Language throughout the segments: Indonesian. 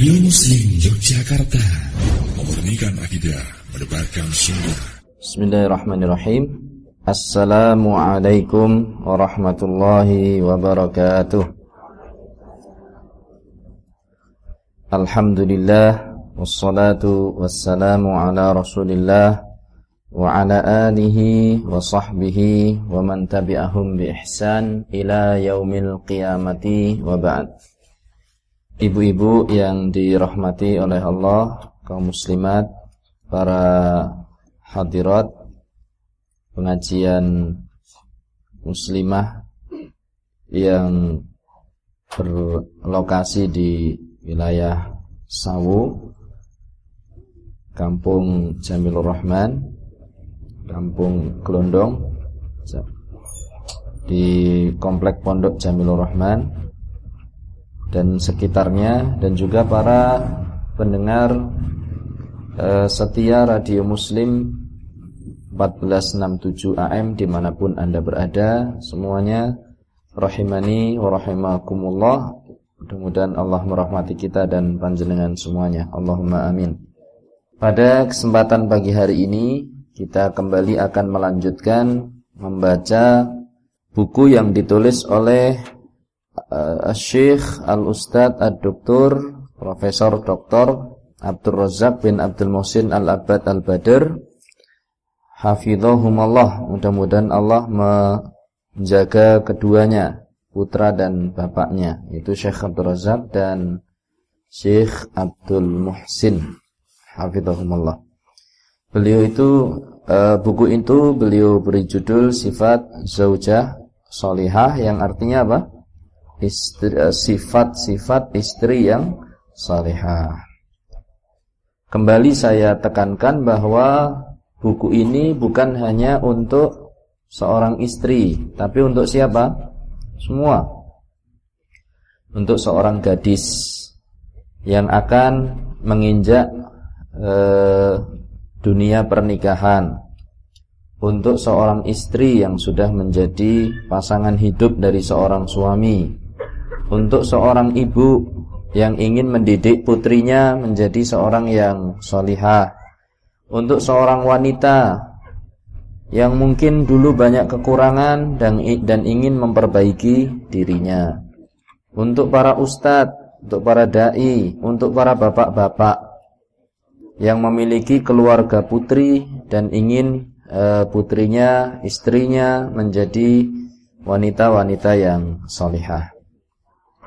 Radio Muslim Yogyakarta. Memurnikan akidah Mendebarkan sunnah. Bismillahirrahmanirrahim. Assalamualaikum warahmatullahi wabarakatuh. Alhamdulillah Wassalatu wassalamu ala rasulillah Wa ala alihi wa sahbihi Wa man tabi'ahum bi ihsan Ila yaumil qiyamati wa ba'd Ibu-ibu yang dirahmati oleh Allah, kaum muslimat, para hadirat pengajian muslimah yang berlokasi di wilayah Sawu, Kampung Jamilur Rahman, Kampung Gelondong, di Komplek Pondok Jamilur Rahman, dan sekitarnya dan juga para pendengar uh, setia Radio Muslim 1467 AM di mana pun anda berada. Semuanya rahimani wa rahimakumullah. Mudah-mudahan Allah merahmati kita dan panjenengan semuanya. Allahumma amin. Pada kesempatan pagi hari ini kita kembali akan melanjutkan membaca buku yang ditulis oleh uh, Syekh Al-Ustadz Ad-Doktor Profesor Dr. Abdul Razak bin Abdul Muhsin Al-Abad Al-Badr Hafidhahumallah Mudah-mudahan Allah menjaga keduanya Putra dan bapaknya Itu Syekh Abdul Razak dan Syekh Abdul Muhsin Hafidhahumallah Beliau itu uh, Buku itu beliau beri judul Sifat Zaujah Solihah Yang artinya apa? Eh, sifat-sifat istri yang salihah. Kembali saya tekankan bahwa buku ini bukan hanya untuk seorang istri, tapi untuk siapa? Semua. Untuk seorang gadis yang akan menginjak eh, dunia pernikahan. Untuk seorang istri yang sudah menjadi pasangan hidup dari seorang suami untuk seorang ibu yang ingin mendidik putrinya menjadi seorang yang solihah untuk seorang wanita yang mungkin dulu banyak kekurangan dan, dan ingin memperbaiki dirinya untuk para ustadz, untuk para da'i, untuk para bapak-bapak yang memiliki keluarga putri dan ingin uh, putrinya, istrinya menjadi wanita-wanita yang solihah.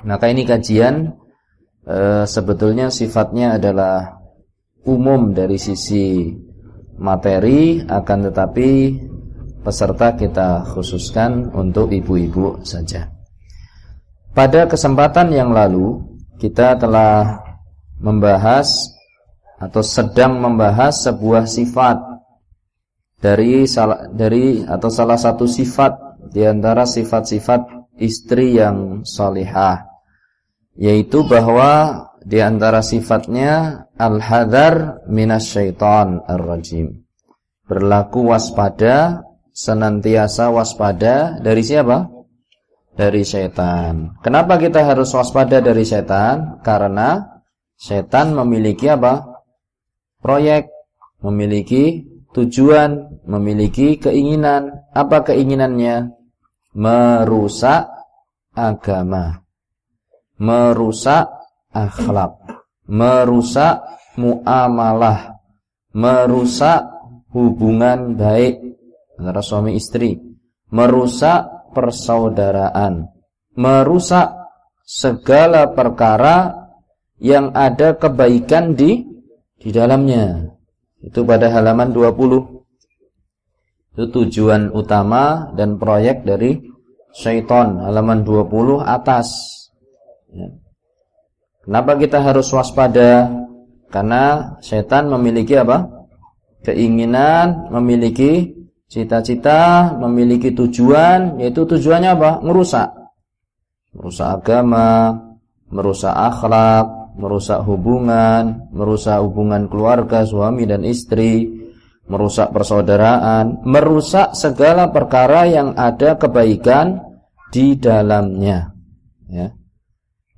Maka ini kajian e, sebetulnya sifatnya adalah umum dari sisi materi akan tetapi peserta kita khususkan untuk ibu-ibu saja. Pada kesempatan yang lalu kita telah membahas atau sedang membahas sebuah sifat dari salah dari atau salah satu sifat di antara sifat-sifat istri yang salihah yaitu bahwa di antara sifatnya al-hadar minasyaiton ar-rajim. Berlaku waspada, senantiasa waspada dari siapa? Dari setan. Kenapa kita harus waspada dari setan? Karena setan memiliki apa? Proyek, memiliki tujuan, memiliki keinginan. Apa keinginannya? Merusak agama merusak akhlak, merusak muamalah, merusak hubungan baik antara suami istri, merusak persaudaraan, merusak segala perkara yang ada kebaikan di di dalamnya. Itu pada halaman 20. Itu tujuan utama dan proyek dari syaitan halaman 20 atas. Ya. Kenapa kita harus waspada? Karena setan memiliki apa? Keinginan, memiliki cita-cita, memiliki tujuan, yaitu tujuannya apa? Merusak. Merusak agama, merusak akhlak, merusak hubungan, merusak hubungan keluarga, suami dan istri, merusak persaudaraan, merusak segala perkara yang ada kebaikan di dalamnya. Ya.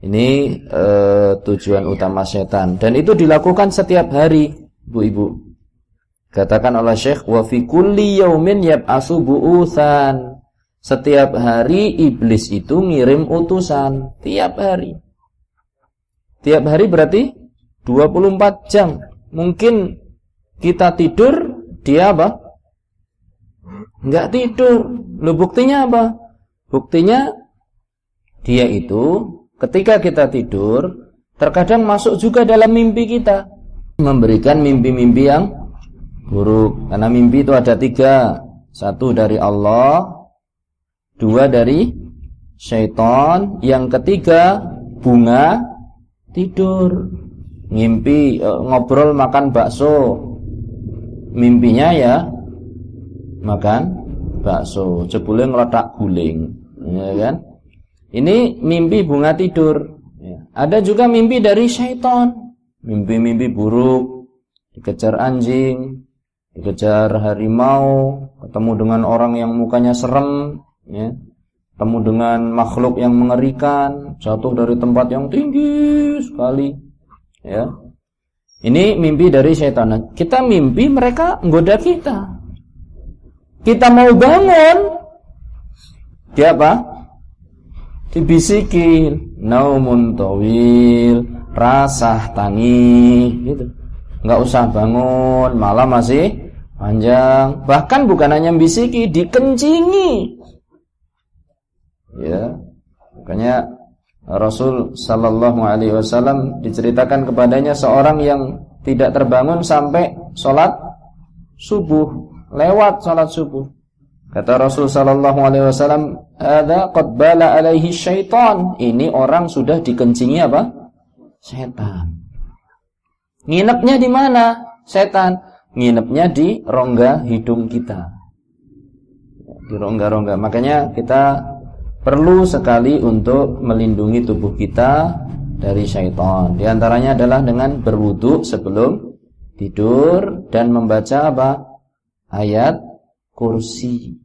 Ini uh, tujuan utama setan dan itu dilakukan setiap hari, Bu-ibu. Katakan oleh Syekh wa fi kulli yaumin yab'asu bu'utsan. Setiap hari iblis itu ngirim utusan, tiap hari. Tiap hari berarti 24 jam. Mungkin kita tidur, dia apa? Enggak tidur. Lu buktinya apa? Buktinya dia itu ketika kita tidur terkadang masuk juga dalam mimpi kita. Memberikan mimpi-mimpi yang buruk. Karena mimpi itu ada tiga. Satu dari Allah dua dari syaitan yang ketiga bunga tidur. Ngimpi e, ngobrol makan bakso. Mimpinya ya makan bakso. Jebule ngeletak guling ya kan ini mimpi bunga tidur. Ya. Ada juga mimpi dari syaitan. Mimpi-mimpi buruk. Dikejar anjing. Dikejar harimau. Ketemu dengan orang yang mukanya serem. Ya. Ketemu dengan makhluk yang mengerikan. Jatuh dari tempat yang tinggi sekali. Ya. Ini mimpi dari syaitan. Nah, kita mimpi mereka menggoda kita. Kita mau bangun. Dia apa? Dibisikin. Naumun tawil. Rasah tangi gitu. Nggak usah bangun. Malam masih panjang. Bahkan bukan hanya bisiki dikencingi. Ya. Makanya Rasul Sallallahu Alaihi Wasallam diceritakan kepadanya seorang yang tidak terbangun sampai sholat subuh. Lewat sholat subuh Kata Rasul sallallahu alaihi wasallam, "Ada qad bala alaihi syaitan." Ini orang sudah dikencingi apa? Setan. Nginepnya di mana? Setan. Nginepnya di rongga hidung kita. Di rongga-rongga. Makanya kita perlu sekali untuk melindungi tubuh kita dari syaitan. Di antaranya adalah dengan berwudu sebelum tidur dan membaca apa? Ayat kursi.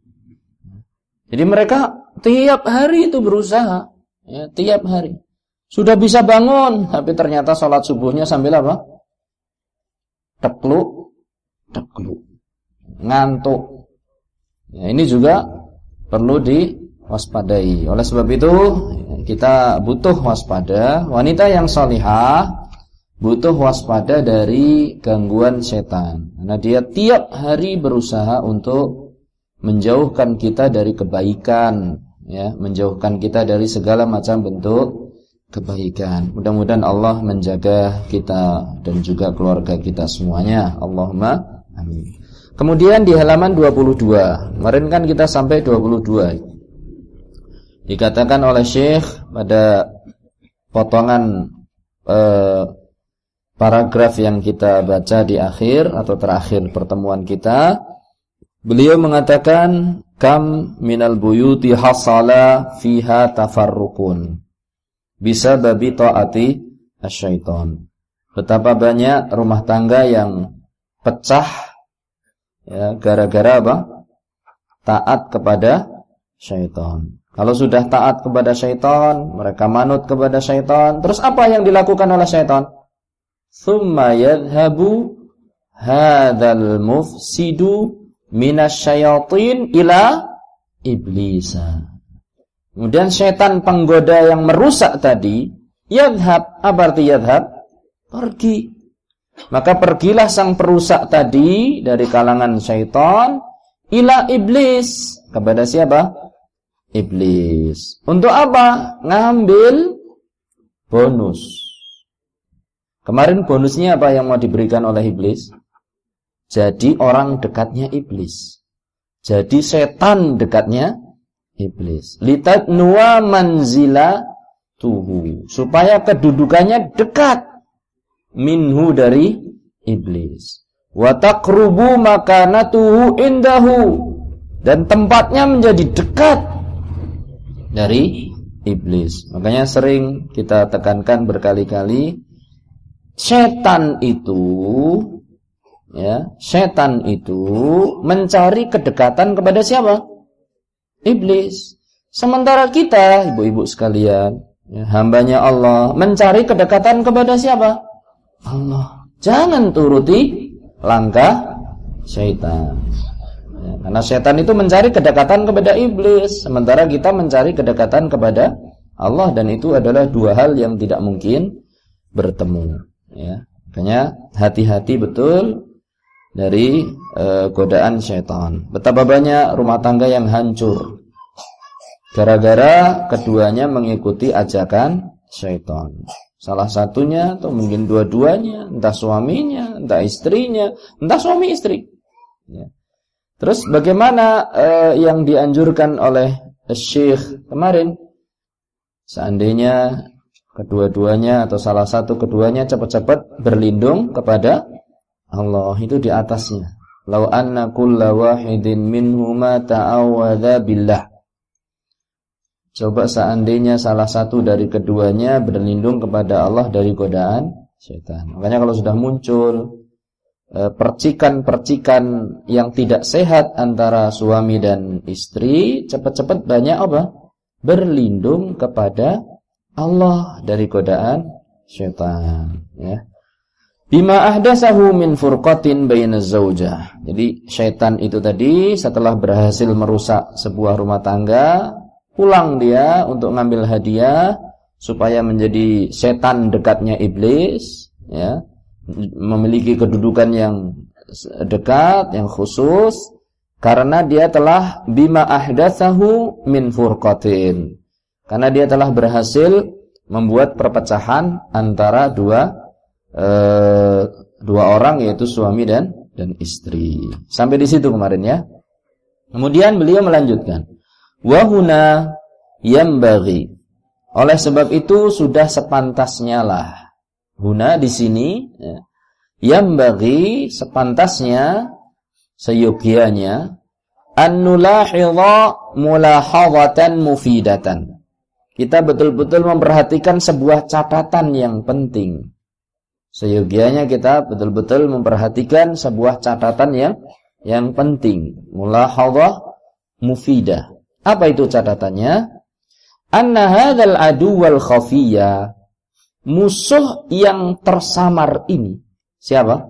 Jadi mereka tiap hari itu berusaha, ya, tiap hari. Sudah bisa bangun, tapi ternyata sholat subuhnya sambil apa? Tekluk, tekluk, ngantuk. Ya, ini juga perlu diwaspadai. Oleh sebab itu, kita butuh waspada. Wanita yang solihah butuh waspada dari gangguan setan. Karena dia tiap hari berusaha untuk menjauhkan kita dari kebaikan ya menjauhkan kita dari segala macam bentuk kebaikan. Mudah-mudahan Allah menjaga kita dan juga keluarga kita semuanya. Allahumma amin. Kemudian di halaman 22 kemarin kan kita sampai 22 dikatakan oleh Syekh pada potongan eh, paragraf yang kita baca di akhir atau terakhir pertemuan kita Beliau mengatakan kam minal buyuti hasala fiha tafarrukun bisa babi taati asyaiton. Betapa banyak rumah tangga yang pecah ya gara-gara apa? Taat kepada syaitan. Kalau sudah taat kepada syaitan, mereka manut kepada syaitan, terus apa yang dilakukan oleh syaitan? Thumma yadhhabu hadzal mufsidu minasyayatin ila iblisa. Kemudian setan penggoda yang merusak tadi, yadhab, apa arti yadhab? Pergi. Maka pergilah sang perusak tadi dari kalangan syaitan ila iblis. Kepada siapa? Iblis. Untuk apa? Ngambil bonus. Kemarin bonusnya apa yang mau diberikan oleh iblis? Jadi orang dekatnya iblis. Jadi setan dekatnya iblis. Litat nuwa manzila tuhu. Supaya kedudukannya dekat minhu dari iblis. Watakrubu makanatuhu indahu. Dan tempatnya menjadi dekat dari iblis. Makanya sering kita tekankan berkali-kali setan itu ya, setan itu mencari kedekatan kepada siapa? Iblis. Sementara kita, ibu-ibu sekalian, ya, hambanya Allah mencari kedekatan kepada siapa? Allah. Jangan turuti langkah syaitan. Ya, karena syaitan itu mencari kedekatan kepada iblis, sementara kita mencari kedekatan kepada Allah dan itu adalah dua hal yang tidak mungkin bertemu. Ya, makanya hati-hati betul dari uh, godaan syaitan. Betapa banyak rumah tangga yang hancur gara-gara keduanya mengikuti ajakan syaitan. Salah satunya atau mungkin dua-duanya, entah suaminya, entah istrinya, entah suami istri. Ya. Terus bagaimana uh, yang dianjurkan oleh Syekh kemarin? Seandainya kedua-duanya atau salah satu keduanya cepat-cepat berlindung kepada Allah itu di atasnya. Lau anna kulla wahidin minhuma ta'awadha billah. Coba seandainya salah satu dari keduanya berlindung kepada Allah dari godaan syaitan. Makanya kalau sudah muncul Eh, percikan-percikan yang tidak sehat antara suami dan istri cepat-cepat banyak apa? Berlindung kepada Allah dari godaan syaitan ya. Bima ahdasahu min furqatin baina zaujah. Jadi syaitan itu tadi setelah berhasil merusak sebuah rumah tangga, pulang dia untuk ngambil hadiah supaya menjadi setan dekatnya iblis ya memiliki kedudukan yang dekat, yang khusus karena dia telah bima ahdatsahu min furqatin. Karena dia telah berhasil membuat perpecahan antara dua eh, dua orang yaitu suami dan dan istri. Sampai di situ kemarin ya. Kemudian beliau melanjutkan, wa huna yambaghi. Oleh sebab itu sudah sepantasnya lah Huna di sini ya, yang bagi sepantasnya seyogianya an nulahidha mulahadatan mufidatan. Kita betul-betul memperhatikan sebuah catatan yang penting. Seyogianya kita betul-betul memperhatikan sebuah catatan yang yang penting. Mulahadhah mufidah. Apa itu catatannya? Anna hadzal adu wal khafiyya musuh yang tersamar ini siapa?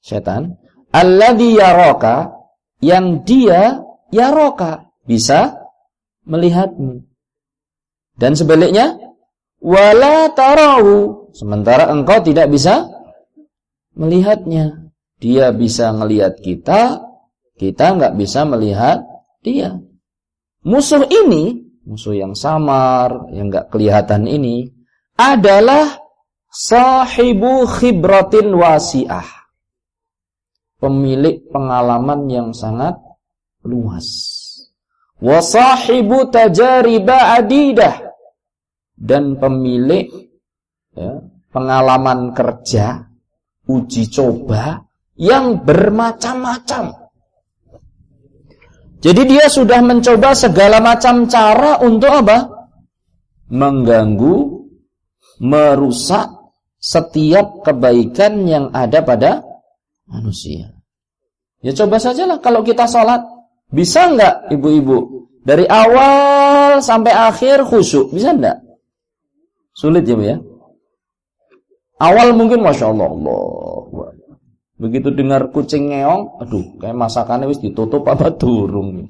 Setan. Alladhi yaraka yang dia yaraka bisa melihatmu. Dan sebaliknya wala tarahu sementara engkau tidak bisa melihatnya. Dia bisa melihat kita, kita nggak bisa melihat dia. Musuh ini, musuh yang samar, yang nggak kelihatan ini, adalah sahibu khibratin wasi'ah. Pemilik pengalaman yang sangat luas. Wa sahibu tajariba adidah. Dan pemilik ya, pengalaman kerja, uji coba yang bermacam-macam. Jadi dia sudah mencoba segala macam cara untuk apa? Mengganggu merusak setiap kebaikan yang ada pada manusia. Ya coba sajalah kalau kita sholat. Bisa enggak ibu-ibu? Dari awal sampai akhir khusyuk. Bisa enggak? Sulit ya Bu ya? Awal mungkin Masya Allah, Allah. Begitu dengar kucing ngeong, aduh kayak masakannya wis ditutup apa turung.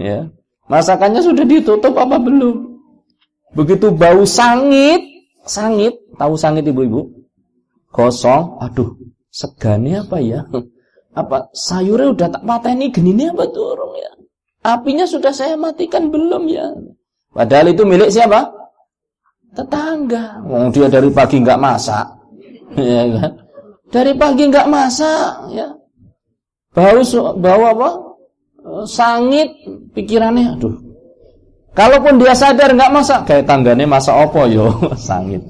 Ya. Masakannya sudah ditutup apa belum? Begitu bau sangit, Sangit, tahu sangit ibu-ibu? Kosong, aduh, segane apa ya? Apa sayurnya udah tak pateni ini apa turun ya? Apinya sudah saya matikan belum ya? Padahal itu milik siapa? Tetangga. Wong dia dari pagi nggak masak. ya kan? Dari pagi nggak masak, ya. Bau bau apa? Sangit pikirannya, aduh, Kalaupun dia sadar nggak masak, kayak tanggane masak opo yo, sangit.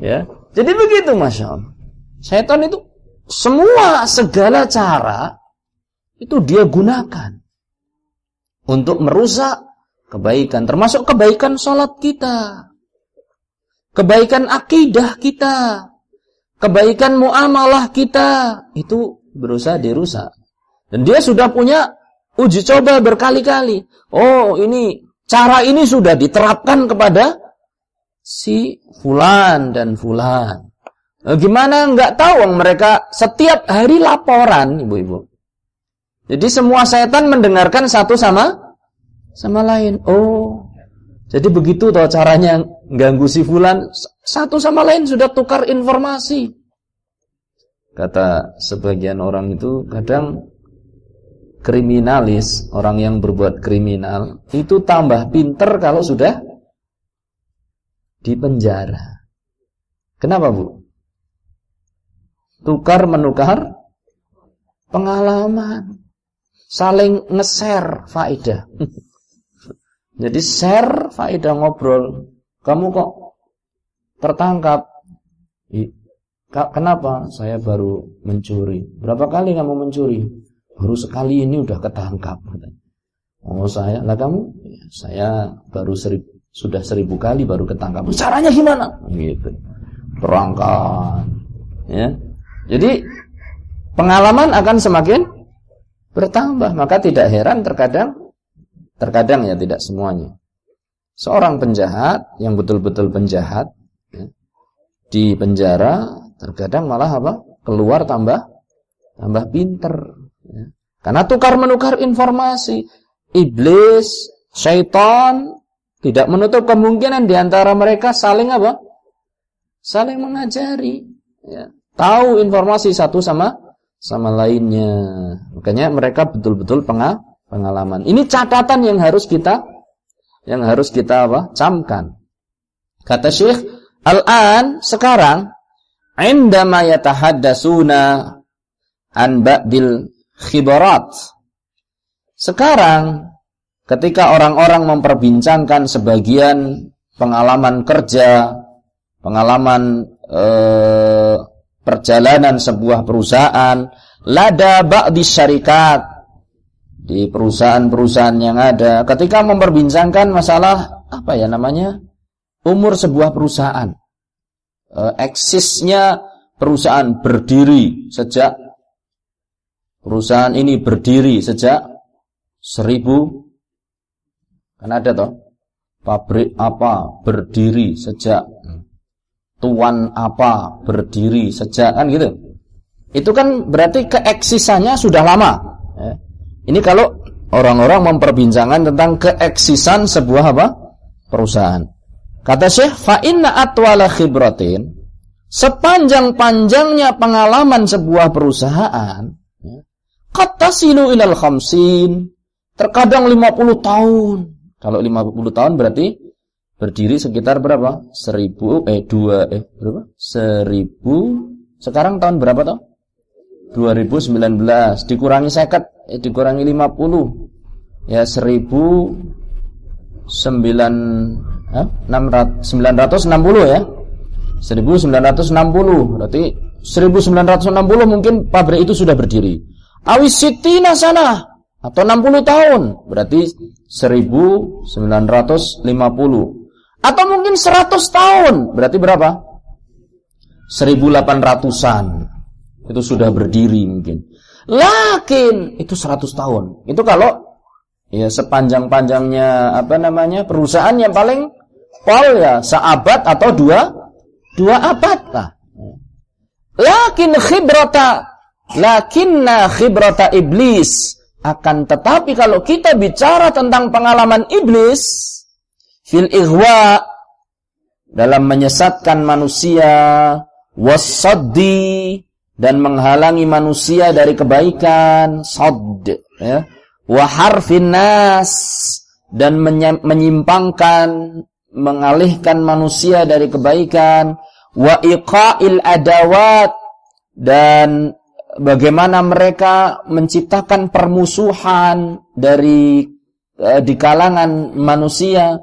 Ya. Jadi begitu Masya Allah. Setan itu semua segala cara itu dia gunakan untuk merusak kebaikan, termasuk kebaikan sholat kita, kebaikan akidah kita, kebaikan muamalah kita, itu berusaha dirusak. Dan dia sudah punya uji coba berkali-kali. Oh ini Cara ini sudah diterapkan kepada si fulan dan fulan. Nah, gimana nggak tahu mereka setiap hari laporan, ibu-ibu. Jadi semua setan mendengarkan satu sama sama lain. Oh, jadi begitu toh caranya ganggu si fulan. Satu sama lain sudah tukar informasi. Kata sebagian orang itu kadang kriminalis, orang yang berbuat kriminal itu tambah pinter kalau sudah di penjara. Kenapa, Bu? tukar menukar pengalaman, saling nge-share faedah. Jadi share faedah ngobrol. Kamu kok tertangkap? Kenapa? Saya baru mencuri. Berapa kali kamu mencuri? Baru sekali ini udah ketangkap. Oh saya, lah kamu? Ya, saya baru seribu, sudah seribu kali baru ketangkap. Caranya gimana? Gitu. Terangkan. Ya, jadi pengalaman akan semakin bertambah, maka tidak heran terkadang terkadang ya tidak semuanya. Seorang penjahat yang betul-betul penjahat ya, di penjara terkadang malah apa? keluar tambah tambah pinter ya. Karena tukar menukar informasi. Iblis, syaitan tidak menutup kemungkinan di antara mereka saling apa? Saling mengajari, ya tahu informasi satu sama sama lainnya. Makanya mereka betul-betul pengalaman. Ini catatan yang harus kita yang harus kita apa? camkan. Kata Syekh, "Al-an sekarang indama yatahaddasuna an ba'dil khibarat." Sekarang ketika orang-orang memperbincangkan sebagian pengalaman kerja, pengalaman eh, perjalanan sebuah perusahaan lada ba'di syarikat di perusahaan-perusahaan yang ada ketika memperbincangkan masalah apa ya namanya umur sebuah perusahaan e, eksisnya perusahaan berdiri sejak perusahaan ini berdiri sejak seribu kan ada toh pabrik apa berdiri sejak tuan apa berdiri sejak kan gitu. Itu kan berarti keeksisannya sudah lama. Ya. Ini kalau orang-orang memperbincangkan tentang keeksisan sebuah apa perusahaan. Kata Syekh, fa inna atwala khibratin sepanjang-panjangnya pengalaman sebuah perusahaan ya, qatasilu ilal khamsin terkadang 50 tahun. Kalau 50 tahun berarti berdiri sekitar berapa? Seribu, eh dua, eh berapa? Seribu, sekarang tahun berapa toh? 2019 dikurangi seket, eh, dikurangi 50 ya seribu sembilan eh, sembilan ratus enam puluh ya 1960 berarti 1960 mungkin pabrik itu sudah berdiri awis sitina sana atau 60 tahun berarti 1950 atau mungkin 100 tahun. Berarti berapa? 1800-an. Itu sudah berdiri mungkin. Lakin itu 100 tahun. Itu kalau ya sepanjang-panjangnya apa namanya perusahaan yang paling pol ya seabad atau dua dua abad lah. Lakin khibrata lakinna khibrata iblis akan tetapi kalau kita bicara tentang pengalaman iblis fil ihwa dalam menyesatkan manusia wasaddi dan menghalangi manusia dari kebaikan sad ya. Wa nas dan menyimpangkan mengalihkan manusia dari kebaikan. Wa iqa'il adawat dan bagaimana mereka menciptakan permusuhan dari uh, di kalangan manusia.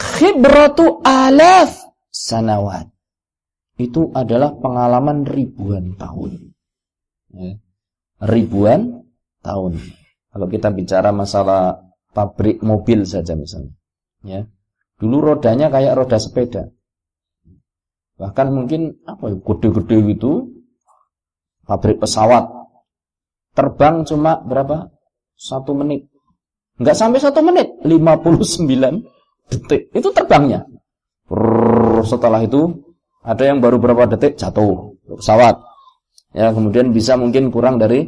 Khibratu alaf sanawat. Itu adalah pengalaman ribuan tahun. Ya. Ribuan tahun. Kalau kita bicara masalah pabrik mobil saja misalnya. Ya. Dulu rodanya kayak roda sepeda. Bahkan mungkin apa ya, gede-gede gitu. Pabrik pesawat. Terbang cuma berapa? Satu menit. Enggak sampai satu menit. 59 detik. Itu terbangnya. setelah itu ada yang baru berapa detik jatuh pesawat. Ya, kemudian bisa mungkin kurang dari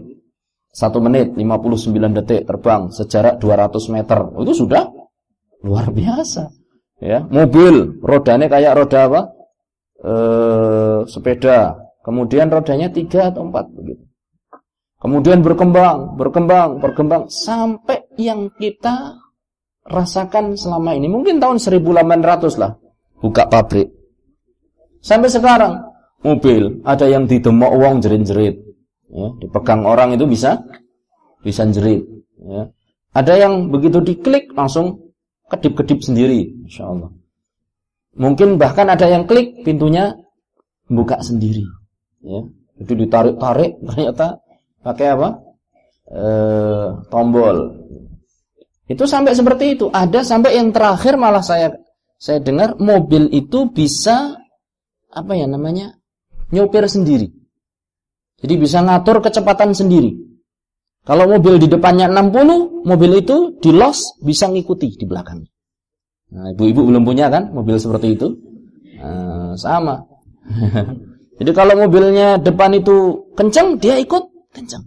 satu menit 59 detik terbang sejarak 200 meter. Itu sudah luar biasa. Ya, mobil rodanya kayak roda apa? Eh, sepeda. Kemudian rodanya tiga atau empat begitu. Kemudian berkembang, berkembang, berkembang sampai yang kita rasakan selama ini. Mungkin tahun 1800 lah buka pabrik. Sampai sekarang mobil ada yang didemok uang jerit-jerit. Ya, dipegang orang itu bisa bisa jerit. Ya. Ada yang begitu diklik langsung kedip-kedip sendiri, insya Allah. Mungkin bahkan ada yang klik pintunya buka sendiri. Ya. Itu ditarik-tarik ternyata pakai apa? E, tombol. Itu sampai seperti itu. Ada sampai yang terakhir malah saya saya dengar mobil itu bisa apa ya namanya? nyopir sendiri. Jadi bisa ngatur kecepatan sendiri. Kalau mobil di depannya 60, mobil itu di los bisa ngikuti di belakangnya. Nah, ibu-ibu belum punya kan mobil seperti itu? Nah, sama. Jadi kalau mobilnya depan itu kencang, dia ikut kencang.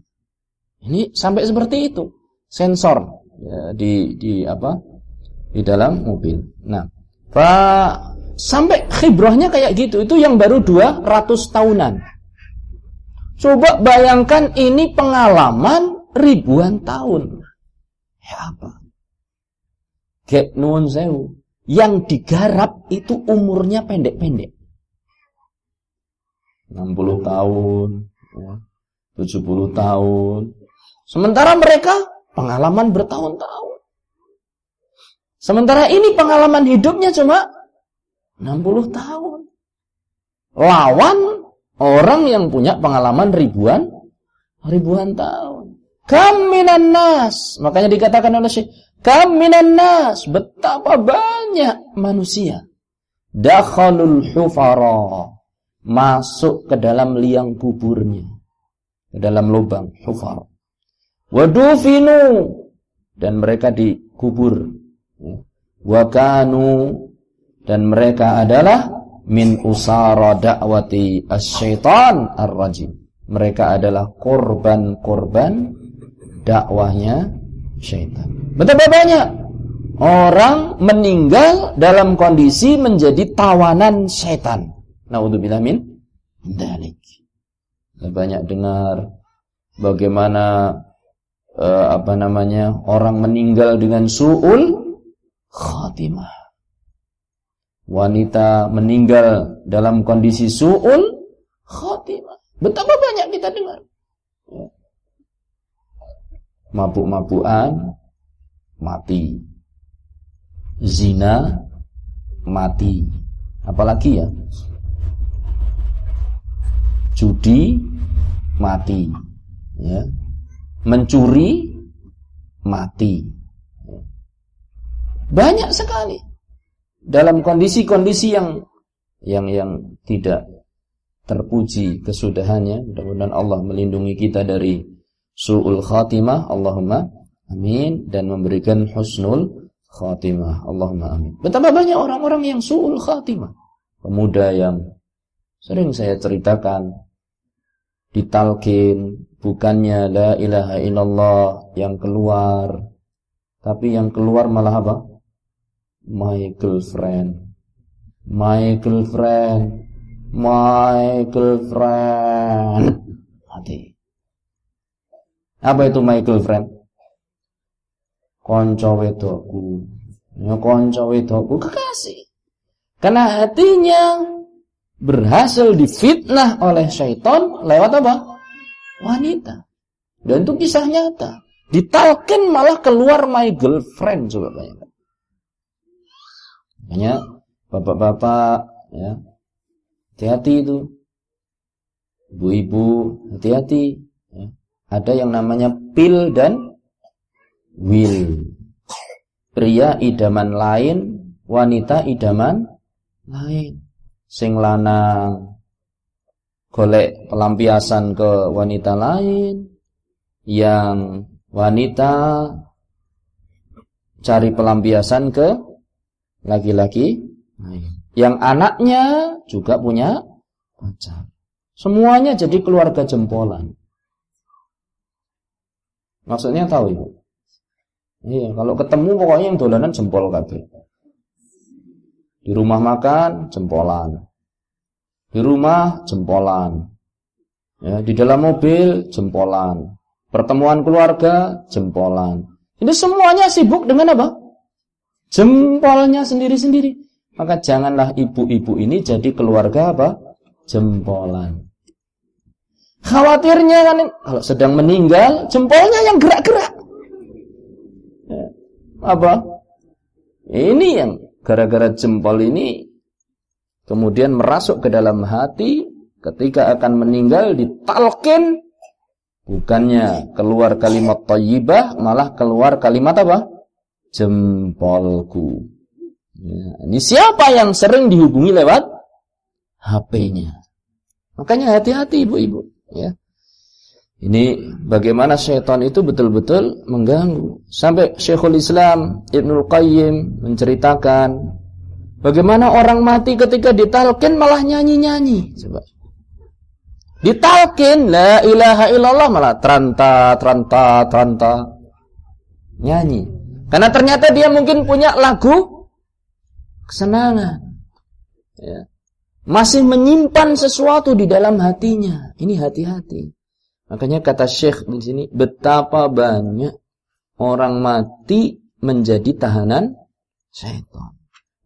Ini sampai seperti itu. Sensor ya, di di apa? Di dalam mobil. Nah, Pak sampai khibrahnya kayak gitu. Itu yang baru 200 tahunan. Coba bayangkan ini pengalaman ribuan tahun. Ya apa? Nuwun sewu. Yang digarap itu umurnya pendek-pendek. 60 tahun, ya. 70 tahun. Sementara mereka pengalaman bertahun-tahun. Sementara ini pengalaman hidupnya cuma 60 tahun. Lawan orang yang punya pengalaman ribuan ribuan tahun. Kaminan nas. Makanya dikatakan oleh Syekh, kaminan nas. Betapa banyak manusia. Dakhalul hufara. Masuk ke dalam liang kuburnya ke dalam lubang hufar. Wadufinu dan mereka dikubur. Wakanu dan mereka adalah min usara da'wati asyaitan ar-rajim. Mereka adalah korban-korban dakwahnya syaitan. Betapa banyak orang meninggal dalam kondisi menjadi tawanan syaitan. Naudzubillah min dalik banyak dengar bagaimana uh, apa namanya orang meninggal dengan suul khatimah. Wanita meninggal dalam kondisi suul khatimah. Betapa banyak kita dengar. Ya. Mabuk-mabukan mati. Zina mati. Apalagi ya? judi mati ya mencuri mati banyak sekali dalam kondisi-kondisi yang yang yang tidak terpuji kesudahannya mudah-mudahan Allah melindungi kita dari suul khatimah Allahumma amin dan memberikan husnul khatimah Allahumma amin. Betapa banyak orang-orang yang suul khatimah. Pemuda yang sering saya ceritakan ditalkin bukannya la ilaha illallah yang keluar tapi yang keluar malah apa my girlfriend my girlfriend my girlfriend mati apa itu my girlfriend konco wedokku ya konco wedokku kekasih karena hatinya berhasil difitnah oleh syaitan lewat apa? Wanita. Dan itu kisah nyata. Ditalkin malah keluar my girlfriend coba bayangkan. Makanya bapak-bapak ya hati-hati itu. Ibu-ibu hati-hati. Ya. Ada yang namanya pil dan will. Pria idaman lain, wanita idaman lain sing lanang golek pelampiasan ke wanita lain yang wanita cari pelampiasan ke laki-laki Yang anaknya juga punya pacar. Semuanya jadi keluarga jempolan. Maksudnya tahu ibu? Iya, kalau ketemu pokoknya yang dolanan jempol kabeh. Di rumah makan jempolan. Di rumah jempolan. Ya, di dalam mobil jempolan. Pertemuan keluarga jempolan. Ini semuanya sibuk dengan apa? Jempolnya sendiri-sendiri. Maka janganlah ibu-ibu ini jadi keluarga apa? Jempolan. Khawatirnya kan kalau sedang meninggal jempolnya yang gerak-gerak. Ya. Apa? Ini yang gara-gara jempol ini kemudian merasuk ke dalam hati ketika akan meninggal ditalkin bukannya keluar kalimat thayyibah malah keluar kalimat apa? Jempolku. Ya, ini siapa yang sering dihubungi lewat HP-nya? Makanya hati-hati ibu-ibu ya. Ini bagaimana syaitan itu betul-betul mengganggu. Sampai Syekhul Islam Ibnul Qayyim menceritakan bagaimana orang mati ketika ditalkin malah nyanyi-nyanyi. Coba. Ditalkin la ilaha illallah malah tranta tranta tranta nyanyi. Karena ternyata dia mungkin punya lagu kesenangan. Ya masih menyimpan sesuatu di dalam hatinya. Ini hati-hati. Makanya kata Syekh di sini, betapa banyak orang mati menjadi tahanan syaitan.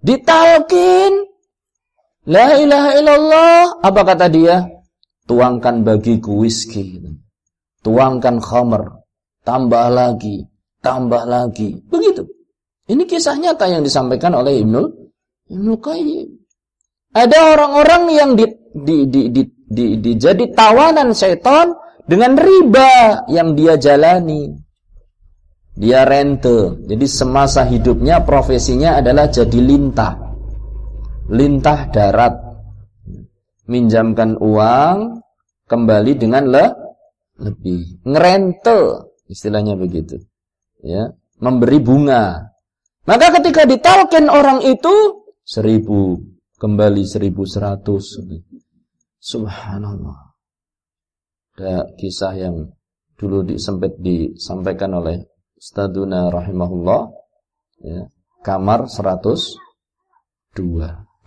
Ditalkin. La ilaha illallah. Apa kata dia? Tuangkan bagiku whisky. Tuangkan khamer. Tambah lagi. Tambah lagi. Begitu. Ini kisah nyata yang disampaikan oleh Ibnu Ibnu Qayyim. Ada orang-orang yang di, di, di, di, di, di, jadi tawanan setan dengan riba yang dia jalani. Dia rente. Jadi semasa hidupnya profesinya adalah jadi lintah. Lintah darat. Minjamkan uang kembali dengan le lebih. Ngerente istilahnya begitu. Ya, memberi bunga. Maka ketika ditalkin orang itu seribu, kembali 1100 subhanallah. Ada kisah yang dulu disempet disampaikan oleh Staduna rahimahullah. Ya, kamar 102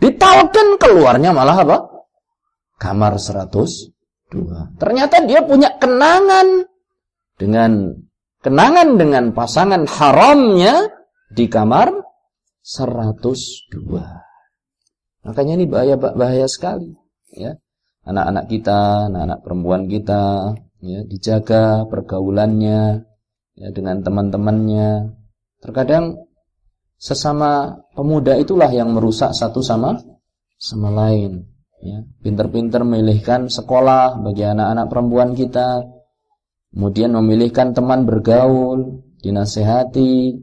ditawakan keluarnya malah apa? Kamar 102 ternyata dia punya kenangan dengan kenangan dengan pasangan haramnya di kamar 102 Makanya ini bahaya bahaya sekali, ya. Anak-anak kita, anak-anak perempuan kita, ya, dijaga pergaulannya ya dengan teman-temannya. Terkadang sesama pemuda itulah yang merusak satu sama sama lain, ya. Pinter-pinter memilihkan sekolah bagi anak-anak perempuan kita, kemudian memilihkan teman bergaul, dinasehati,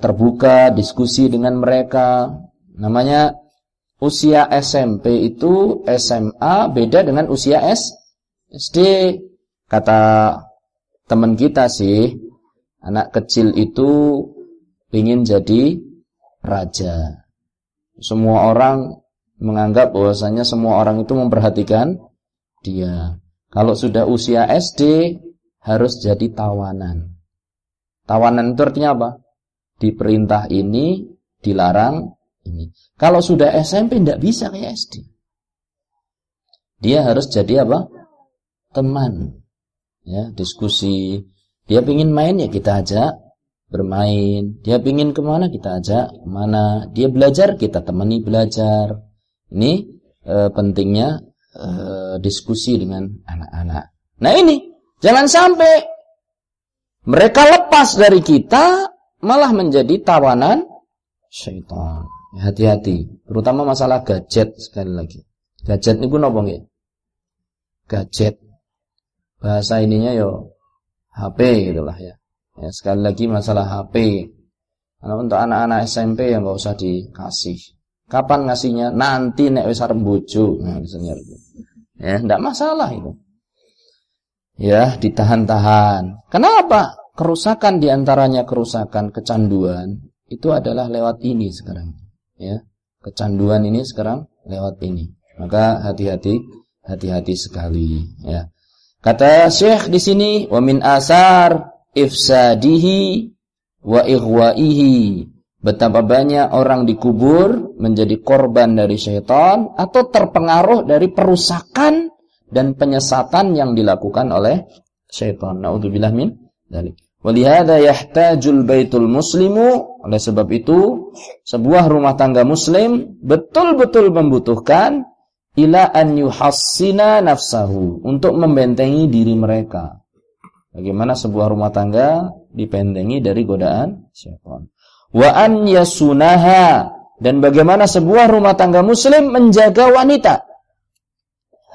terbuka diskusi dengan mereka. Namanya usia SMP itu SMA beda dengan usia S SD. Kata teman kita sih, anak kecil itu ingin jadi raja. Semua orang menganggap bahwasanya semua orang itu memperhatikan dia. Kalau sudah usia SD harus jadi tawanan. Tawanan itu artinya apa? Diperintah ini, dilarang ini. Kalau sudah SMP tidak bisa kayak SD. Dia harus jadi apa? Teman. Ya, diskusi. Dia pingin main ya kita ajak bermain. Dia pingin ke mana kita ajak ke mana. Dia belajar kita temani belajar. Ini e, pentingnya e, diskusi dengan anak-anak. Nah ini jangan sampai mereka lepas dari kita malah menjadi tawanan syaitan. Hati-hati, terutama masalah gadget sekali lagi. Gadget ini pun apa nggih? Gadget. Bahasa ininya yo HP gitulah ya. Ya, sekali lagi masalah HP. Untuk anak-anak SMP yang nggak usah dikasih. Kapan ngasihnya? Nanti nek wis arep bojo. Nah, misalnya itu. Ya, enggak masalah itu. Ya, ditahan-tahan. Kenapa? Kerusakan di antaranya kerusakan kecanduan itu adalah lewat ini sekarang ya kecanduan ini sekarang lewat ini. Maka hati-hati, hati-hati sekali ya. Kata Syekh di sini wa min asar ifsadihi wa ighwaihi. Betapa banyak orang dikubur menjadi korban dari syaitan atau terpengaruh dari perusakan dan penyesatan yang dilakukan oleh syaitan. Nauzubillah min dzalik. Walihada yahtajul baitul muslimu oleh sebab itu sebuah rumah tangga muslim betul-betul membutuhkan ila an yuhassina nafsahu untuk membentengi diri mereka. Bagaimana sebuah rumah tangga dipendengi dari godaan syaitan. Wa an yasunaha. Dan bagaimana sebuah rumah tangga muslim menjaga wanita.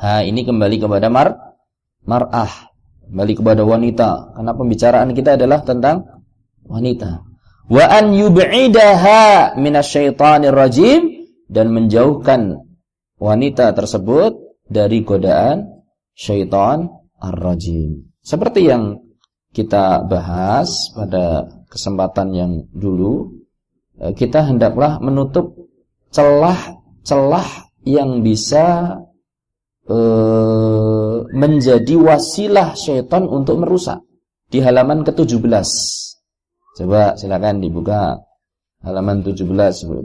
Ha, ini kembali kepada mar mar'ah. Kembali kepada wanita. Karena pembicaraan kita adalah tentang wanita. Wa an yub'idaha minasyaitonir rajim dan menjauhkan wanita tersebut dari godaan syaitan ar-rajim. Seperti yang kita bahas pada kesempatan yang dulu eh, kita hendaklah menutup celah-celah yang bisa Eh, menjadi wasilah syaitan untuk merusak di halaman ke-17. Coba silakan dibuka halaman 17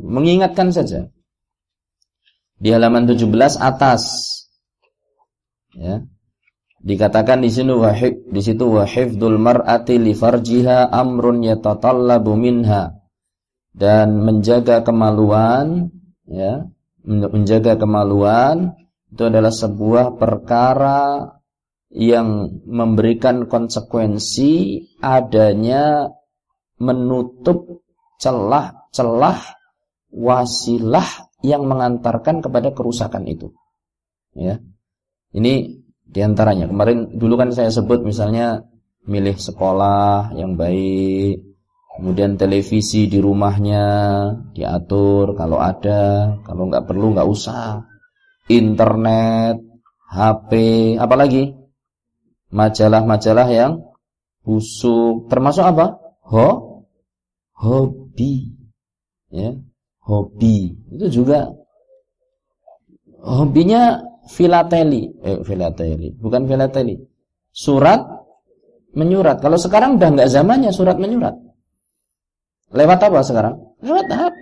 mengingatkan saja. Di halaman 17 atas ya. Dikatakan di sini wahib di situ wahifdul mar'ati li farjiha amrun yatatallabu minha dan menjaga kemaluan ya menjaga kemaluan itu adalah sebuah perkara yang memberikan konsekuensi adanya menutup celah-celah wasilah yang mengantarkan kepada kerusakan itu. Ya. Ini di antaranya. Kemarin dulu kan saya sebut misalnya milih sekolah yang baik, kemudian televisi di rumahnya diatur kalau ada, kalau nggak perlu nggak usah internet, HP, apalagi majalah-majalah yang busuk, termasuk apa? Ho, hobi, ya, hobi itu juga hobinya filateli, eh filateli, bukan filateli, surat menyurat. Kalau sekarang udah nggak zamannya surat menyurat. Lewat apa sekarang? Lewat HP.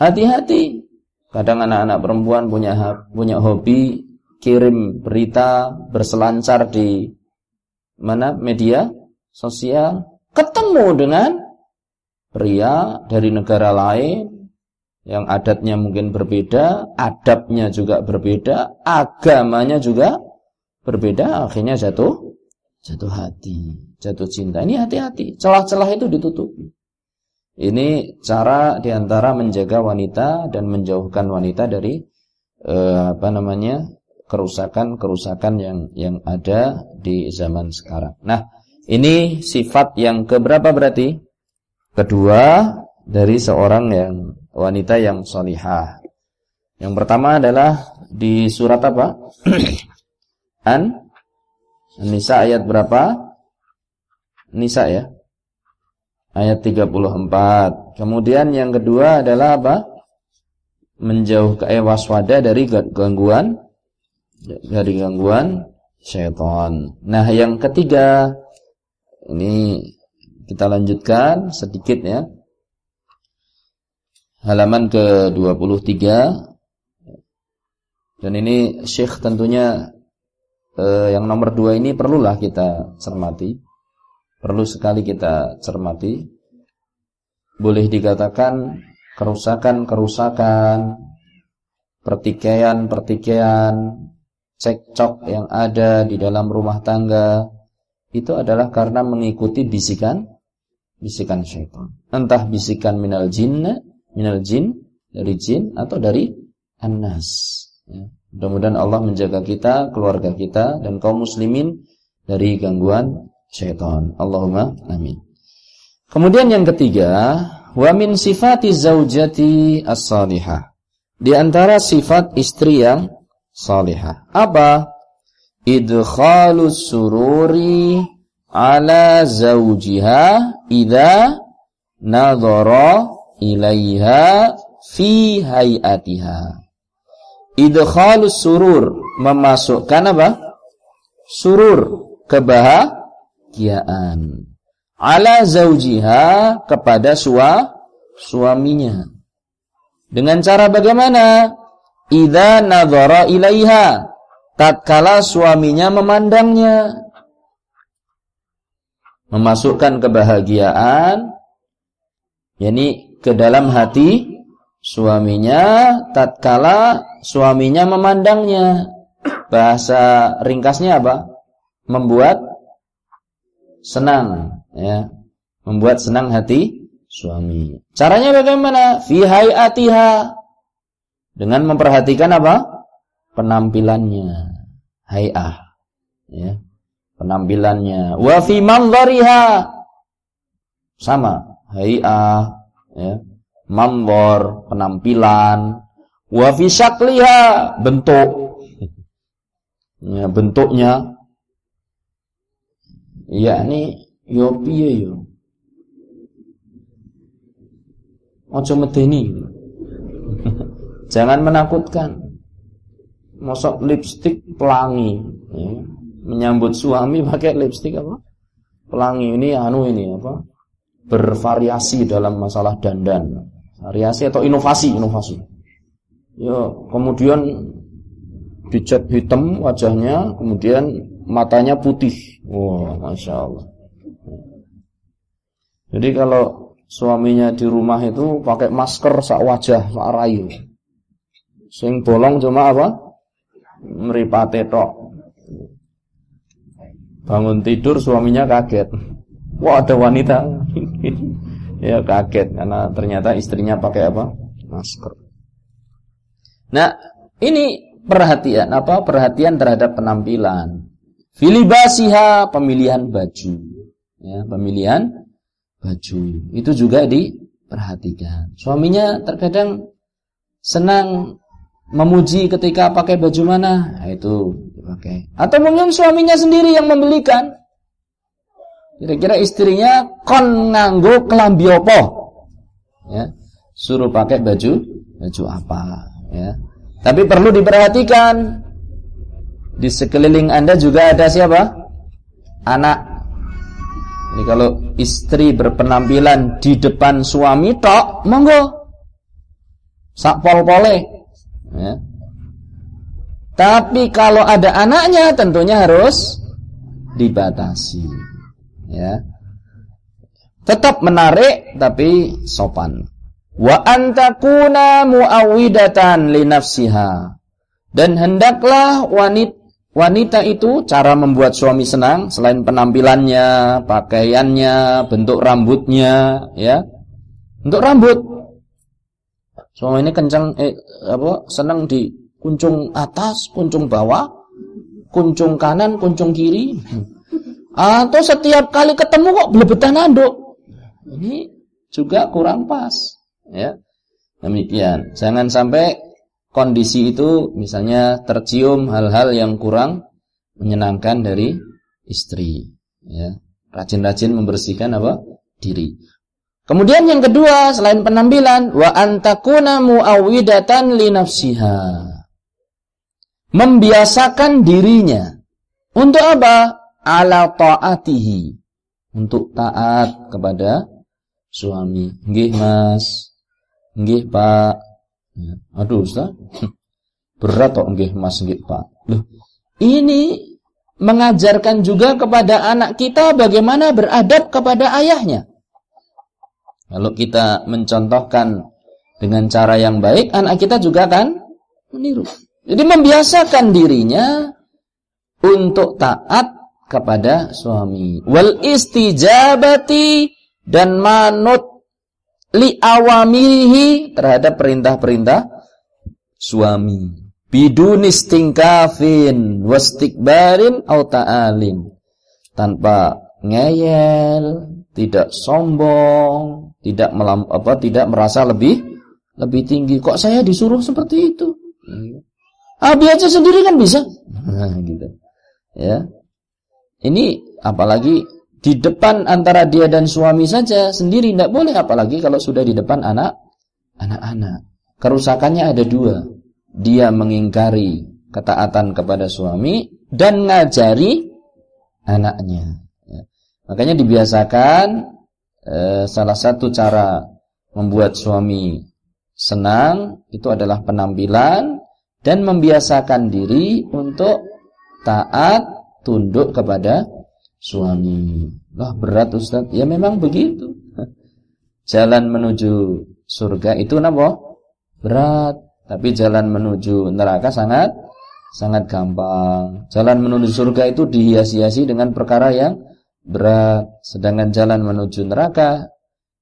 Hati-hati Kadang anak-anak perempuan punya punya hobi kirim berita berselancar di mana media sosial ketemu dengan pria dari negara lain yang adatnya mungkin berbeda, adabnya juga berbeda, agamanya juga berbeda, akhirnya jatuh jatuh hati, jatuh cinta. Ini hati-hati, celah-celah itu ditutupi. Ini cara di antara menjaga wanita dan menjauhkan wanita dari eh, apa namanya kerusakan-kerusakan yang yang ada di zaman sekarang. Nah, ini sifat yang keberapa berarti? Kedua dari seorang yang wanita yang solihah. Yang pertama adalah di surat apa? An Nisa ayat berapa? Nisa ya ayat 34. Kemudian yang kedua adalah apa? Menjauh ke eh, waswada dari gangguan dari gangguan syaitan. Nah, yang ketiga ini kita lanjutkan sedikit ya. Halaman ke-23 dan ini Syekh tentunya eh, yang nomor dua ini perlulah kita cermati perlu sekali kita cermati. Boleh dikatakan kerusakan-kerusakan, pertikaian-pertikaian, cekcok yang ada di dalam rumah tangga itu adalah karena mengikuti bisikan bisikan syaitan. Entah bisikan minal jin, minal jin dari jin atau dari annas. Ya. Mudah-mudahan Allah menjaga kita, keluarga kita dan kaum muslimin dari gangguan syaitan. Allahumma amin. Kemudian yang ketiga, wa min sifati zaujati as-salihah. Di antara sifat istri yang salihah. Apa? Idkhalus sururi ala zaujiha idza nadhara ilaiha fi hayatiha. Idkhalus surur memasukkan apa? Surur kebahagiaan ala zaujiha kepada sua suaminya. Dengan cara bagaimana? Idza nadhara ilaiha tatkala suaminya memandangnya. Memasukkan kebahagiaan yakni ke dalam hati suaminya tatkala suaminya memandangnya. Bahasa ringkasnya apa? Membuat senang, ya. Membuat senang hati suami. Caranya bagaimana? Fi hayatiha. Dengan memperhatikan apa? Penampilannya. Hayah. Ya. Penampilannya. Wa fi manzariha. Sama. Hayah, ya manzor, penampilan, wa fi syakliha, bentuk. Ya, bentuknya. Ya ini yo piye yo. Ojo medeni. Jangan menakutkan. Mosok lipstik pelangi. Ya. Menyambut suami pakai lipstik apa? Pelangi ini anu ini apa? Bervariasi dalam masalah dandan. Variasi atau inovasi, inovasi. Ya, kemudian dicat hitam wajahnya, kemudian matanya putih. Wah, wow, masya Allah. Jadi kalau suaminya di rumah itu pakai masker sak wajah, sak rayu. Sing bolong cuma apa? Meripate tok. Bangun tidur suaminya kaget. Wah, ada wanita. ya kaget karena ternyata istrinya pakai apa? masker. Nah, ini perhatian apa? Perhatian terhadap penampilan. Filibasiha pemilihan baju. Ya, pemilihan baju. Itu juga diperhatikan. Suaminya terkadang senang memuji ketika pakai baju mana, nah, itu dipakai. Atau mungkin suaminya sendiri yang membelikan. Kira-kira istrinya kon nganggo kelambi apa? Ya. Suruh pakai baju baju apa, ya. Tapi perlu diperhatikan di sekeliling Anda juga ada siapa? Anak. Jadi kalau istri berpenampilan di depan suami tok, monggo. Sak pol-pole. Ya. Tapi kalau ada anaknya tentunya harus dibatasi ya. Tetap menarik tapi sopan. Wa antakuna muawwidatan li nafsiha. Dan hendaklah wanita wanita itu cara membuat suami senang selain penampilannya, pakaiannya, bentuk rambutnya, ya. Untuk rambut. Suami ini kencang eh apa senang di kuncung atas, kuncung bawah, kuncung kanan, kuncung kiri. Atau setiap kali ketemu kok belebetan anduk. Ini juga kurang pas. Ya. Demikian. Jangan sampai kondisi itu misalnya tercium hal-hal yang kurang menyenangkan dari istri. Ya. Rajin-rajin membersihkan apa? Diri. Kemudian yang kedua selain penampilan wa antakuna muawwidatan li nafsiha. Membiasakan dirinya. Untuk apa? Ala taatihi untuk taat kepada suami. Nggih Mas. Nggih Pak. Ya. Aduh Ustaz. Berat kok nggih Mas nggih Pak. Loh, ini mengajarkan juga kepada anak kita bagaimana beradab kepada ayahnya. Kalau kita mencontohkan dengan cara yang baik, anak kita juga kan meniru. Jadi membiasakan dirinya untuk taat kepada suami. Wal istijabati dan manut li awamihi terhadap perintah-perintah suami. Bidun istingkafin wastikbarin au ta'alin. Tanpa ngeyel, tidak sombong, tidak melam, apa tidak merasa lebih lebih tinggi. Kok saya disuruh seperti itu? Abi aja sendiri kan bisa. Nah, gitu. Ya. Ini apalagi di depan antara dia dan suami saja sendiri tidak boleh apalagi kalau sudah di depan anak anak-anak kerusakannya ada dua. Dia mengingkari ketaatan kepada suami dan ngajari anaknya. Ya. Makanya dibiasakan eh, salah satu cara membuat suami senang itu adalah penampilan dan membiasakan diri untuk taat tunduk kepada suami. Wah berat Ustaz. Ya memang begitu. Jalan menuju surga itu apa? Berat. Tapi jalan menuju neraka sangat sangat gampang. Jalan menuju surga itu dihiasi-hiasi dengan perkara yang berat. Sedangkan jalan menuju neraka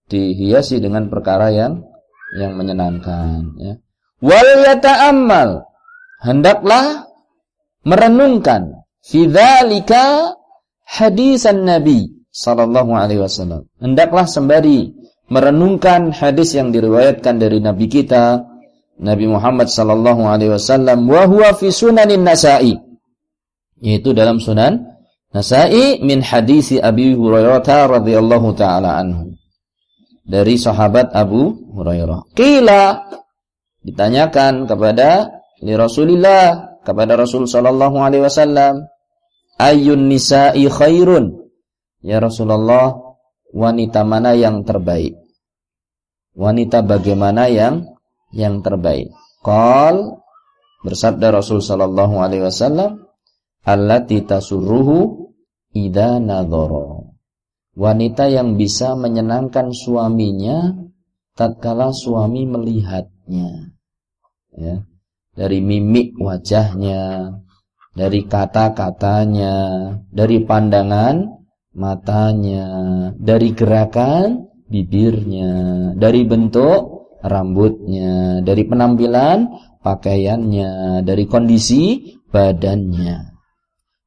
dihiasi dengan perkara yang yang menyenangkan ya. Wal yata'ammal hendaklah merenungkan fidzalika hadisan Nabi sallallahu alaihi wasallam. Hendaklah sembari merenungkan hadis yang diriwayatkan dari Nabi kita Nabi Muhammad sallallahu alaihi wasallam wa fi sunanin Nasa'i yaitu dalam Sunan Nasa'i min hadisi Abi Hurairah radhiyallahu taala anhu dari sahabat Abu Hurairah. Qila ditanyakan kepada li Rasulillah kepada Rasul sallallahu alaihi wasallam ayyun nisa'i khairun ya Rasulullah wanita mana yang terbaik? Wanita bagaimana yang yang terbaik? Qal bersabda Rasul sallallahu alaihi wasallam, allati tasurruhu idza nadhara. Wanita yang bisa menyenangkan suaminya tatkala suami melihatnya. Ya. Dari mimik wajahnya, dari kata-katanya, dari pandangan matanya, dari gerakan bibirnya, dari bentuk rambutnya, dari penampilan pakaiannya, dari kondisi badannya.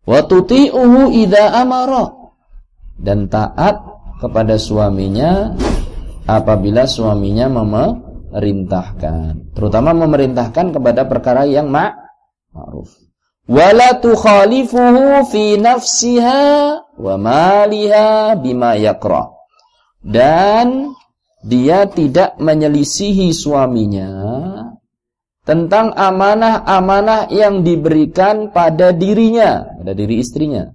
Wa tuti'uhu idza amara. Dan taat kepada suaminya apabila suaminya memerintahkan, terutama memerintahkan kepada perkara yang ma'ruf wala tukhalifuhu fi nafsiha wa maliha bima yakra dan dia tidak menyelisihi suaminya tentang amanah-amanah yang diberikan pada dirinya, pada diri istrinya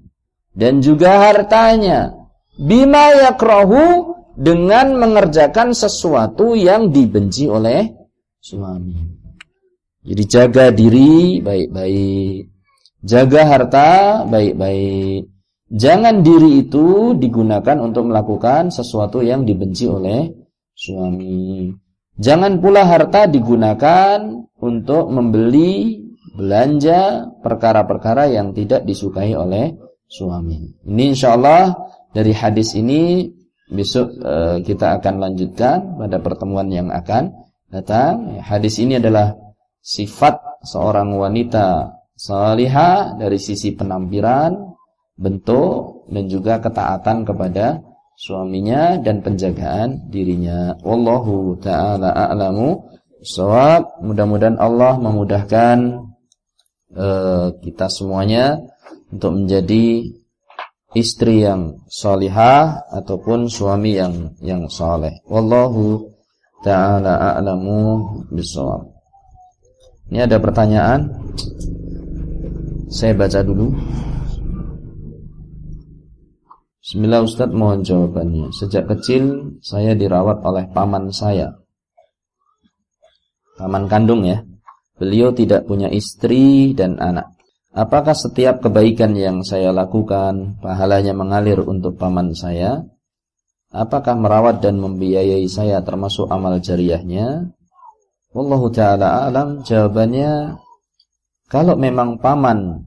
dan juga hartanya bima yakrahu dengan mengerjakan sesuatu yang dibenci oleh suami. Jadi jaga diri baik-baik. Jaga harta baik-baik. Jangan diri itu digunakan untuk melakukan sesuatu yang dibenci oleh suami. Jangan pula harta digunakan untuk membeli, belanja perkara-perkara yang tidak disukai oleh suami. Ini insya Allah dari hadis ini besok uh, kita akan lanjutkan pada pertemuan yang akan datang. Hadis ini adalah sifat seorang wanita salihah dari sisi penampilan, bentuk dan juga ketaatan kepada suaminya dan penjagaan dirinya. Wallahu taala a'lamu shawab. Mudah-mudahan Allah memudahkan uh, kita semuanya untuk menjadi istri yang salihah ataupun suami yang yang saleh. Wallahu taala a'lamu bishawab. Ini ada pertanyaan. Saya baca dulu. Bismillah Ustaz mohon jawabannya. Sejak kecil saya dirawat oleh paman saya. Paman kandung ya. Beliau tidak punya istri dan anak. Apakah setiap kebaikan yang saya lakukan pahalanya mengalir untuk paman saya? Apakah merawat dan membiayai saya termasuk amal jariahnya? Wallahu taala alam jawabannya kalau memang paman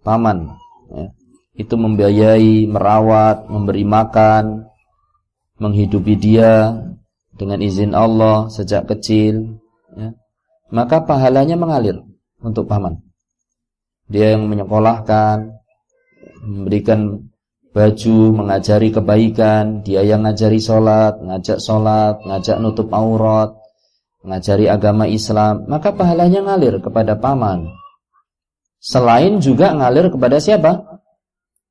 paman ya, itu membiayai, merawat, memberi makan, menghidupi dia dengan izin Allah sejak kecil, ya, maka pahalanya mengalir untuk paman. Dia yang menyekolahkan, memberikan baju, mengajari kebaikan, dia yang ngajari sholat, ngajak sholat, ngajak nutup aurat, mengajari agama Islam, maka pahalanya ngalir kepada paman. Selain juga ngalir kepada siapa?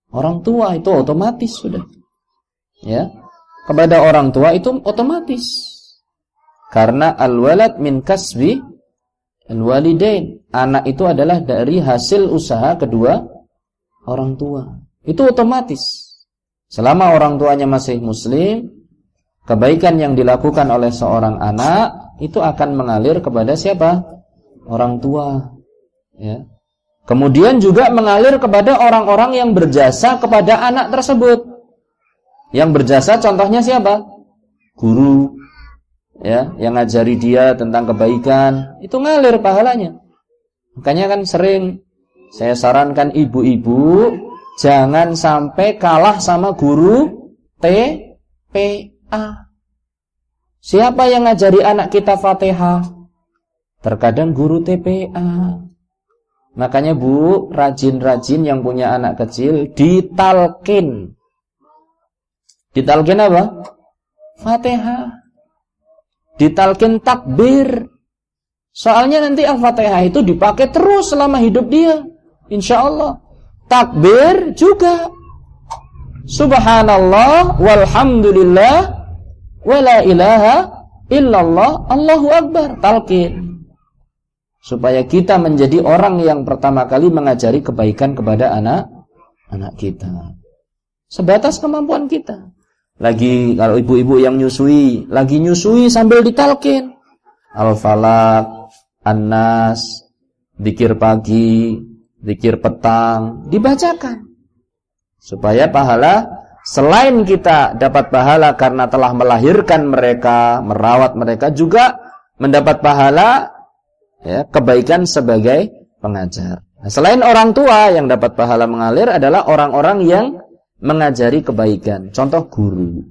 Orang tua itu otomatis sudah. Ya. Kepada orang tua itu otomatis. Karena al-walad min kasbi al-walidain. Anak itu adalah dari hasil usaha kedua orang tua. Itu otomatis. Selama orang tuanya masih muslim, kebaikan yang dilakukan oleh seorang anak itu akan mengalir kepada siapa? Orang tua. Ya. Kemudian juga mengalir kepada orang-orang yang berjasa kepada anak tersebut. Yang berjasa contohnya siapa? Guru, ya, yang ngajari dia tentang kebaikan, itu ngalir pahalanya. Makanya kan sering saya sarankan ibu-ibu jangan sampai kalah sama guru TPA. Siapa yang ngajari anak kita Fatihah? Terkadang guru TPA. Makanya Bu, rajin-rajin yang punya anak kecil ditalkin. Ditalkin apa? Fatihah. Ditalkin takbir. Soalnya nanti Al-Fatihah itu dipakai terus selama hidup dia. Insya Allah. Takbir juga. Subhanallah walhamdulillah wala ilaha illallah Allahu Akbar. Talqin supaya kita menjadi orang yang pertama kali mengajari kebaikan kepada anak anak kita. Sebatas kemampuan kita. Lagi kalau ibu-ibu yang nyusui, lagi nyusui sambil ditalkin. Al-Falaq, An-Nas, dikir pagi, dikir petang, dibacakan. Supaya pahala selain kita dapat pahala karena telah melahirkan mereka, merawat mereka juga mendapat pahala ya, kebaikan sebagai pengajar. Nah, selain orang tua yang dapat pahala mengalir adalah orang-orang yang mengajari kebaikan. Contoh guru.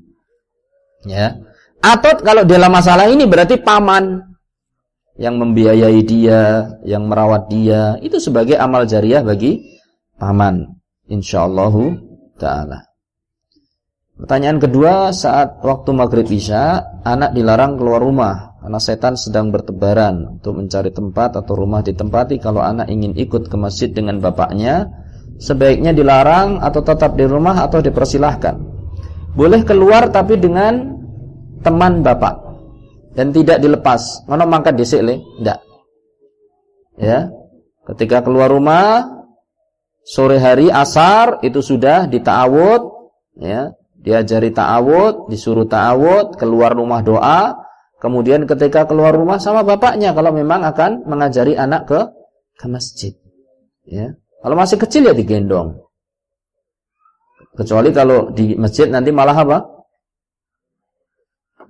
Ya. Atau kalau dalam masalah ini berarti paman yang membiayai dia, yang merawat dia, itu sebagai amal jariah bagi paman. Insyaallah taala. Pertanyaan kedua, saat waktu maghrib isya, anak dilarang keluar rumah karena setan sedang bertebaran untuk mencari tempat atau rumah ditempati kalau anak ingin ikut ke masjid dengan bapaknya, sebaiknya dilarang atau tetap di rumah atau dipersilahkan. Boleh keluar tapi dengan teman bapak dan tidak dilepas. Mana mangkat dhisik le? Enggak. Ya. Ketika keluar rumah sore hari asar itu sudah dita'awud ya, diajari ta'awud, disuruh ta'awud, keluar rumah doa Kemudian ketika keluar rumah sama bapaknya kalau memang akan mengajari anak ke ke masjid. Ya. Kalau masih kecil ya digendong. Kecuali kalau di masjid nanti malah apa?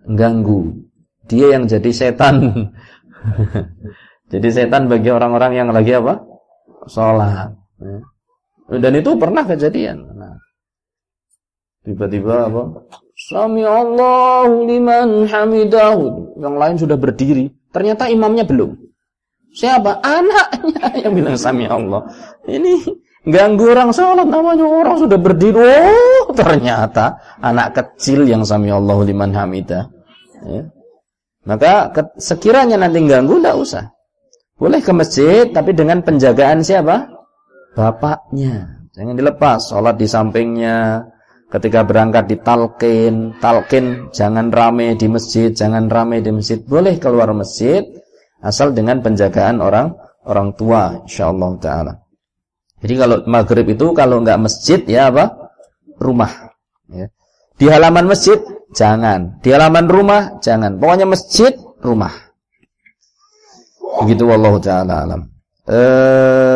Ganggu. Dia yang jadi setan. jadi setan bagi orang-orang yang lagi apa? Sholat. Ya. Dan itu pernah kejadian. Tiba-tiba apa? Sami Allahu liman hamidahu. Yang lain sudah berdiri. Ternyata imamnya belum. Siapa? Anaknya yang bilang Sami Allah. Ini ganggu orang sholat namanya orang sudah berdiri. Oh, ternyata anak kecil yang Sami Allahu liman hamidah. Ya. Maka sekiranya nanti ganggu tidak usah. Boleh ke masjid tapi dengan penjagaan siapa? Bapaknya. Jangan dilepas. Sholat di sampingnya Ketika berangkat ditalkin, talkin jangan rame di masjid, jangan rame di masjid. Boleh keluar masjid asal dengan penjagaan orang orang tua insyaallah taala. Jadi kalau maghrib itu kalau enggak masjid ya apa? Rumah. Ya. Di halaman masjid jangan, di halaman rumah jangan. Pokoknya masjid rumah. Begitu wallahu taala alam. Eh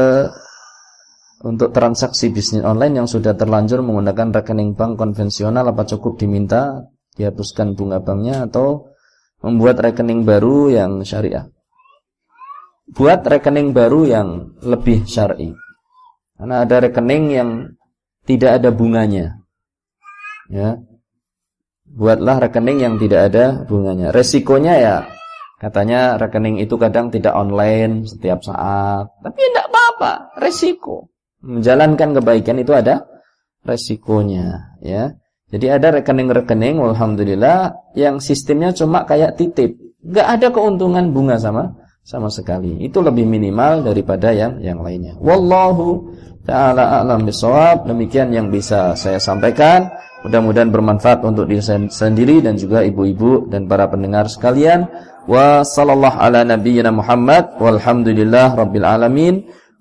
untuk transaksi bisnis online yang sudah terlanjur menggunakan rekening bank konvensional apa cukup diminta dihapuskan bunga banknya atau membuat rekening baru yang syariah. Buat rekening baru yang lebih syar'i. Karena ada rekening yang tidak ada bunganya. Ya. Buatlah rekening yang tidak ada bunganya. Resikonya ya katanya rekening itu kadang tidak online setiap saat. Tapi tidak apa-apa, resiko menjalankan kebaikan itu ada resikonya ya. Jadi ada rekening-rekening alhamdulillah yang sistemnya cuma kayak titip, nggak ada keuntungan bunga sama sama sekali. Itu lebih minimal daripada yang yang lainnya. Wallahu taala a'lam bisawab. Demikian yang bisa saya sampaikan. Mudah-mudahan bermanfaat untuk diri saya sendiri dan juga ibu-ibu dan para pendengar sekalian. wa sallallahu ala nabiyyina Muhammad walhamdulillah rabbil alamin.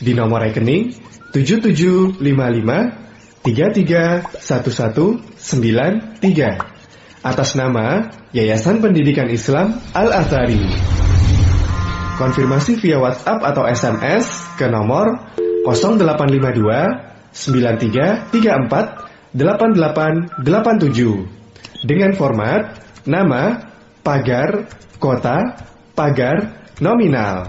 di nomor rekening 7755 331193 atas nama Yayasan Pendidikan Islam Al-Azhari. Konfirmasi via WhatsApp atau SMS ke nomor 0852 9334 8887 dengan format nama, pagar, kota, pagar, nominal.